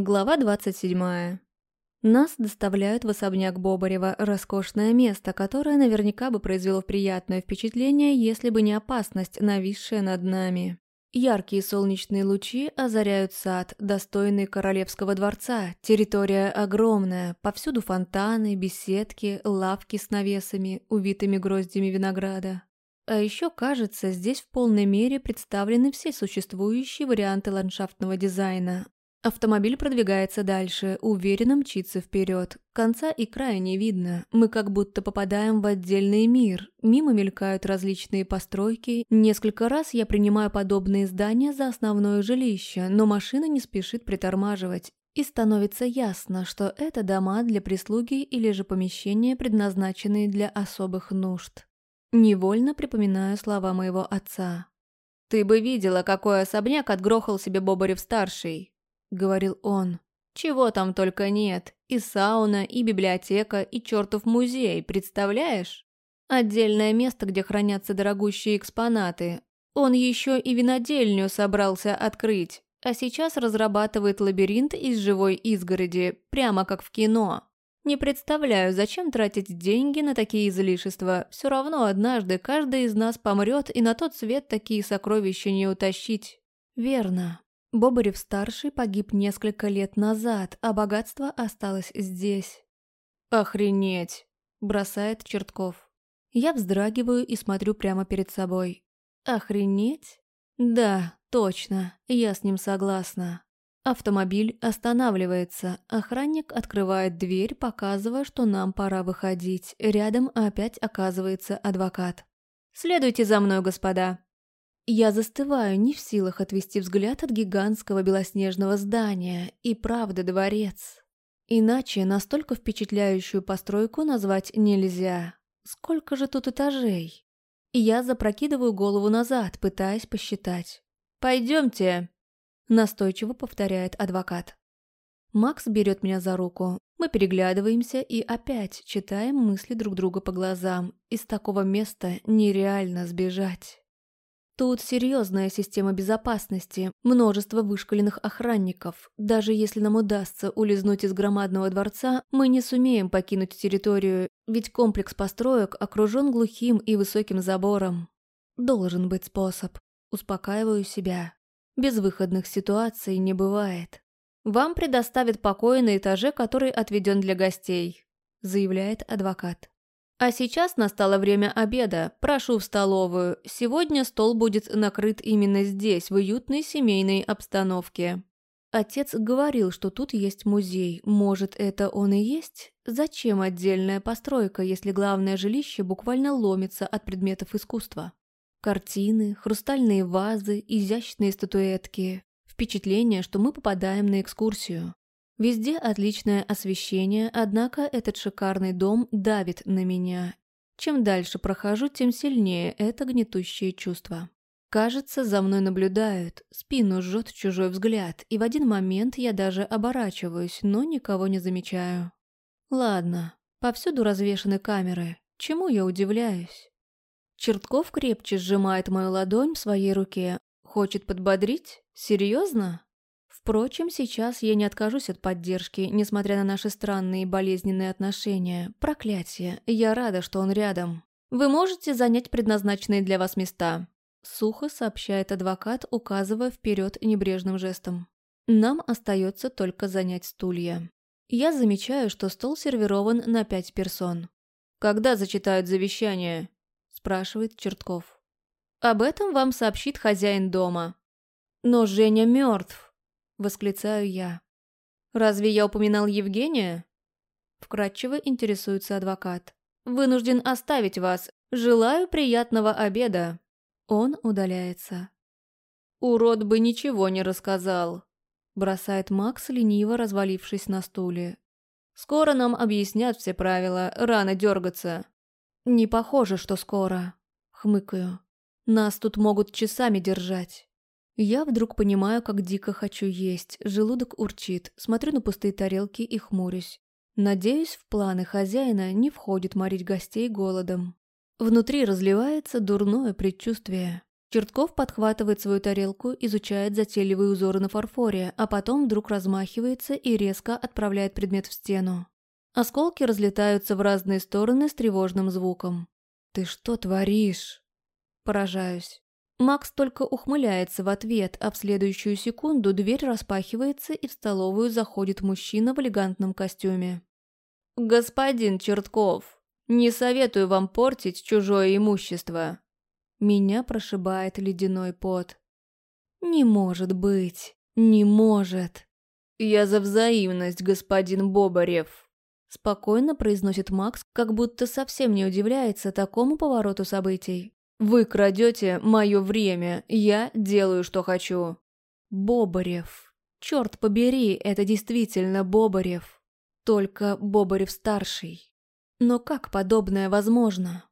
Глава 27. Нас доставляют в особняк Бобарева, роскошное место, которое наверняка бы произвело приятное впечатление, если бы не опасность, нависшая над нами. Яркие солнечные лучи озаряют сад, достойный королевского дворца. Территория огромная, повсюду фонтаны, беседки, лавки с навесами, увитыми гроздями винограда. А еще, кажется, здесь в полной мере представлены все существующие варианты ландшафтного дизайна, Автомобиль продвигается дальше, уверенно мчится вперед. Конца и края не видно. Мы как будто попадаем в отдельный мир. Мимо мелькают различные постройки. Несколько раз я принимаю подобные здания за основное жилище, но машина не спешит притормаживать. И становится ясно, что это дома для прислуги или же помещения, предназначенные для особых нужд. Невольно припоминаю слова моего отца. «Ты бы видела, какой особняк отгрохал себе Бобарев-старший!» — говорил он. «Чего там только нет. И сауна, и библиотека, и чертов музей, представляешь? Отдельное место, где хранятся дорогущие экспонаты. Он еще и винодельню собрался открыть, а сейчас разрабатывает лабиринт из живой изгороди, прямо как в кино. Не представляю, зачем тратить деньги на такие излишества. Все равно однажды каждый из нас помрет, и на тот свет такие сокровища не утащить. Верно. Бобарев-старший погиб несколько лет назад, а богатство осталось здесь. «Охренеть!» – бросает Чертков. Я вздрагиваю и смотрю прямо перед собой. «Охренеть?» «Да, точно, я с ним согласна». Автомобиль останавливается, охранник открывает дверь, показывая, что нам пора выходить. Рядом опять оказывается адвокат. «Следуйте за мной, господа», я застываю, не в силах отвести взгляд от гигантского белоснежного здания и правда дворец. Иначе настолько впечатляющую постройку назвать нельзя. Сколько же тут этажей? Я запрокидываю голову назад, пытаясь посчитать. «Пойдемте», – настойчиво повторяет адвокат. Макс берет меня за руку. Мы переглядываемся и опять читаем мысли друг друга по глазам. Из такого места нереально сбежать. Тут серьезная система безопасности, множество вышкаленных охранников. Даже если нам удастся улизнуть из громадного дворца, мы не сумеем покинуть территорию, ведь комплекс построек окружен глухим и высоким забором. Должен быть способ. Успокаиваю себя. Безвыходных ситуаций не бывает. «Вам предоставят покои на этаже, который отведен для гостей», заявляет адвокат. А сейчас настало время обеда. Прошу в столовую. Сегодня стол будет накрыт именно здесь, в уютной семейной обстановке. Отец говорил, что тут есть музей. Может, это он и есть? Зачем отдельная постройка, если главное жилище буквально ломится от предметов искусства? Картины, хрустальные вазы, изящные статуэтки. Впечатление, что мы попадаем на экскурсию. Везде отличное освещение, однако этот шикарный дом давит на меня. Чем дальше прохожу, тем сильнее это гнетущее чувство. Кажется, за мной наблюдают, спину жжет чужой взгляд, и в один момент я даже оборачиваюсь, но никого не замечаю. Ладно, повсюду развешаны камеры, чему я удивляюсь? Чертков крепче сжимает мою ладонь в своей руке. Хочет подбодрить? Серьезно? Впрочем, сейчас я не откажусь от поддержки, несмотря на наши странные и болезненные отношения. Проклятие, я рада, что он рядом. Вы можете занять предназначенные для вас места. Сухо сообщает адвокат, указывая вперед небрежным жестом. Нам остается только занять стулья. Я замечаю, что стол сервирован на пять персон. «Когда зачитают завещание?» – спрашивает Чертков. «Об этом вам сообщит хозяин дома». «Но Женя мертв», Восклицаю я. «Разве я упоминал Евгения?» Вкратчиво интересуется адвокат. «Вынужден оставить вас. Желаю приятного обеда». Он удаляется. «Урод бы ничего не рассказал», – бросает Макс, лениво развалившись на стуле. «Скоро нам объяснят все правила, рано дергаться». «Не похоже, что скоро», – хмыкаю. «Нас тут могут часами держать». Я вдруг понимаю, как дико хочу есть, желудок урчит, смотрю на пустые тарелки и хмурюсь. Надеюсь, в планы хозяина не входит морить гостей голодом. Внутри разливается дурное предчувствие. Чертков подхватывает свою тарелку, изучает затейливые узоры на фарфоре, а потом вдруг размахивается и резко отправляет предмет в стену. Осколки разлетаются в разные стороны с тревожным звуком. «Ты что творишь?» Поражаюсь. Макс только ухмыляется в ответ, а в следующую секунду дверь распахивается и в столовую заходит мужчина в элегантном костюме. «Господин Чертков, не советую вам портить чужое имущество». Меня прошибает ледяной пот. «Не может быть, не может». «Я за взаимность, господин Бобарев», – спокойно произносит Макс, как будто совсем не удивляется такому повороту событий. «Вы крадете мое время, я делаю, что хочу». Бобарев. Черт побери, это действительно Бобарев. Только Бобарев-старший. Но как подобное возможно?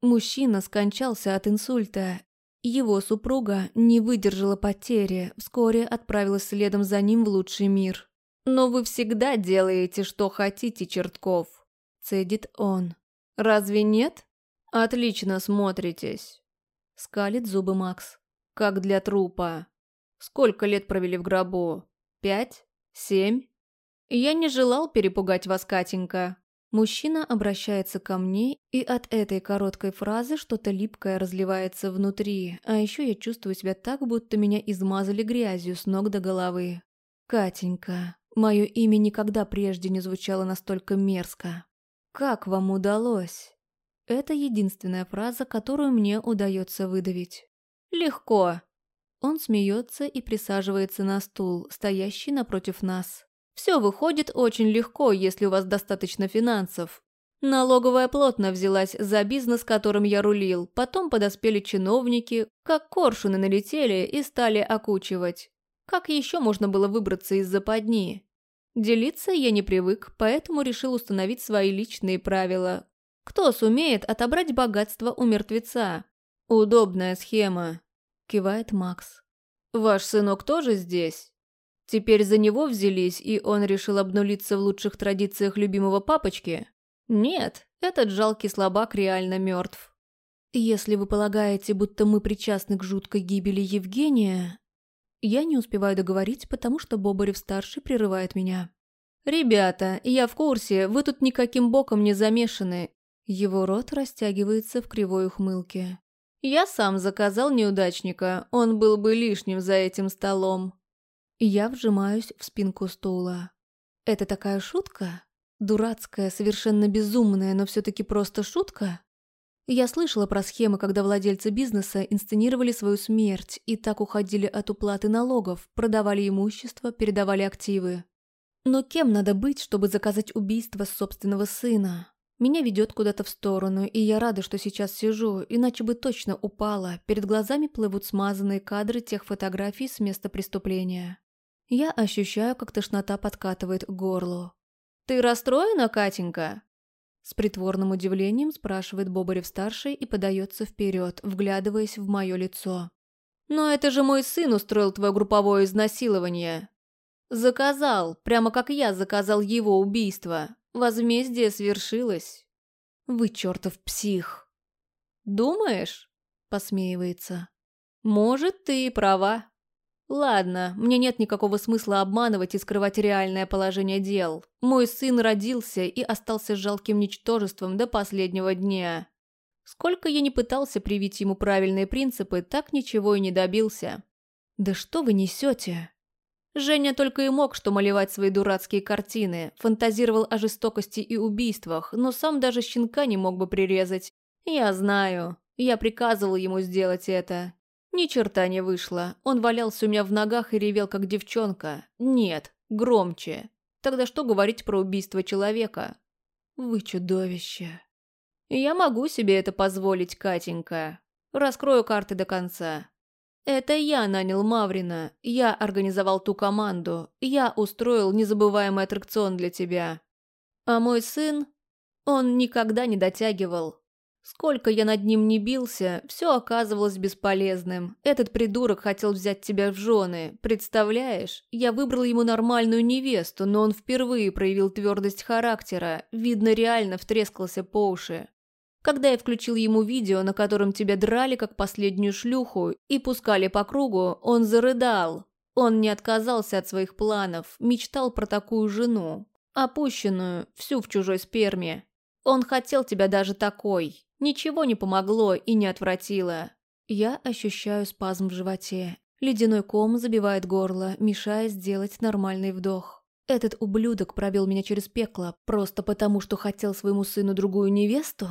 Мужчина скончался от инсульта. Его супруга не выдержала потери, вскоре отправилась следом за ним в лучший мир. «Но вы всегда делаете, что хотите, Чертков», – цедит он. «Разве нет?» «Отлично смотритесь», — скалит зубы Макс. «Как для трупа. Сколько лет провели в гробу? Пять? Семь?» «Я не желал перепугать вас, Катенька». Мужчина обращается ко мне, и от этой короткой фразы что-то липкое разливается внутри, а еще я чувствую себя так, будто меня измазали грязью с ног до головы. «Катенька, мое имя никогда прежде не звучало настолько мерзко. Как вам удалось?» Это единственная фраза, которую мне удается выдавить. «Легко!» Он смеется и присаживается на стул, стоящий напротив нас. «Все выходит очень легко, если у вас достаточно финансов. Налоговая плотно взялась за бизнес, которым я рулил, потом подоспели чиновники, как коршуны налетели и стали окучивать. Как еще можно было выбраться из западни? Делиться я не привык, поэтому решил установить свои личные правила, кто сумеет отобрать богатство у мертвеца? Удобная схема, кивает Макс. Ваш сынок тоже здесь? Теперь за него взялись, и он решил обнулиться в лучших традициях любимого папочки? Нет, этот жалкий слабак реально мертв. Если вы полагаете, будто мы причастны к жуткой гибели Евгения... Я не успеваю договорить, потому что Бобарев-старший прерывает меня. «Ребята, я в курсе, вы тут никаким боком не замешаны. Его рот растягивается в кривой ухмылке. «Я сам заказал неудачника, он был бы лишним за этим столом». Я вжимаюсь в спинку стула. «Это такая шутка? Дурацкая, совершенно безумная, но все-таки просто шутка?» Я слышала про схемы, когда владельцы бизнеса инсценировали свою смерть и так уходили от уплаты налогов, продавали имущество, передавали активы. Но кем надо быть, чтобы заказать убийство собственного сына? Меня ведет куда-то в сторону, и я рада, что сейчас сижу, иначе бы точно упала. Перед глазами плывут смазанные кадры тех фотографий с места преступления. Я ощущаю, как тошнота подкатывает к горлу. «Ты расстроена, Катенька?» С притворным удивлением спрашивает Бобарев-старший и подается вперед, вглядываясь в мое лицо. «Но это же мой сын устроил твое групповое изнасилование!» «Заказал, прямо как я заказал его убийство. Возмездие свершилось. Вы чертов псих. Думаешь? Посмеивается. Может, ты и права. Ладно, мне нет никакого смысла обманывать и скрывать реальное положение дел. Мой сын родился и остался жалким ничтожеством до последнего дня. Сколько я не пытался привить ему правильные принципы, так ничего и не добился. Да что вы несете? Женя только и мог что малевать свои дурацкие картины, фантазировал о жестокости и убийствах, но сам даже щенка не мог бы прирезать. Я знаю, я приказывал ему сделать это. Ни черта не вышло, он валялся у меня в ногах и ревел, как девчонка. Нет, громче. Тогда что говорить про убийство человека? Вы чудовище. Я могу себе это позволить, Катенька. Раскрою карты до конца. Это я нанял Маврина, я организовал ту команду, я устроил незабываемый аттракцион для тебя. А мой сын, он никогда не дотягивал. Сколько я над ним не бился, все оказывалось бесполезным. Этот придурок хотел взять тебя в жены. Представляешь, я выбрал ему нормальную невесту, но он впервые проявил твердость характера. Видно, реально втрескался по уши. Когда я включил ему видео, на котором тебя драли как последнюю шлюху и пускали по кругу, он зарыдал. Он не отказался от своих планов, мечтал про такую жену, опущенную, всю в чужой сперме. Он хотел тебя даже такой. Ничего не помогло и не отвратило. Я ощущаю спазм в животе. Ледяной ком забивает горло, мешая сделать нормальный вдох. Этот ублюдок провел меня через пекло просто потому, что хотел своему сыну другую невесту?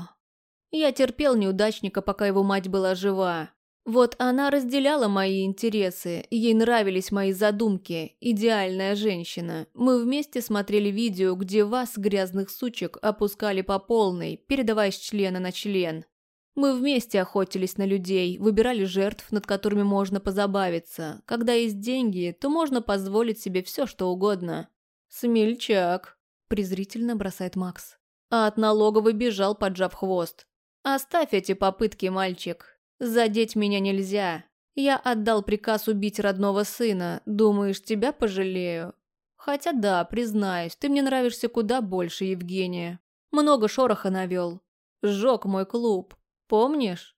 Я терпел неудачника, пока его мать была жива. Вот она разделяла мои интересы, ей нравились мои задумки, идеальная женщина. Мы вместе смотрели видео, где вас, грязных сучек, опускали по полной, передавая члена на член. Мы вместе охотились на людей, выбирали жертв, над которыми можно позабавиться. Когда есть деньги, то можно позволить себе все, что угодно. «Смельчак», – презрительно бросает Макс. А от налоговой бежал, поджав хвост. «Оставь эти попытки, мальчик. Задеть меня нельзя. Я отдал приказ убить родного сына. Думаешь, тебя пожалею? Хотя да, признаюсь, ты мне нравишься куда больше, Евгения. Много шороха навел. Сжег мой клуб. Помнишь?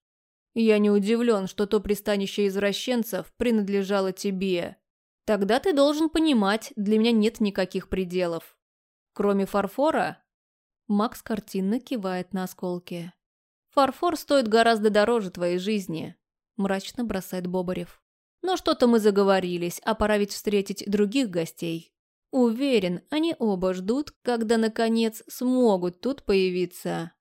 Я не удивлен, что то пристанище извращенцев принадлежало тебе. Тогда ты должен понимать, для меня нет никаких пределов. Кроме фарфора? Макс картинно кивает на осколки. Фарфор стоит гораздо дороже твоей жизни», – мрачно бросает Бобарев. «Но что-то мы заговорились, а пора ведь встретить других гостей. Уверен, они оба ждут, когда, наконец, смогут тут появиться».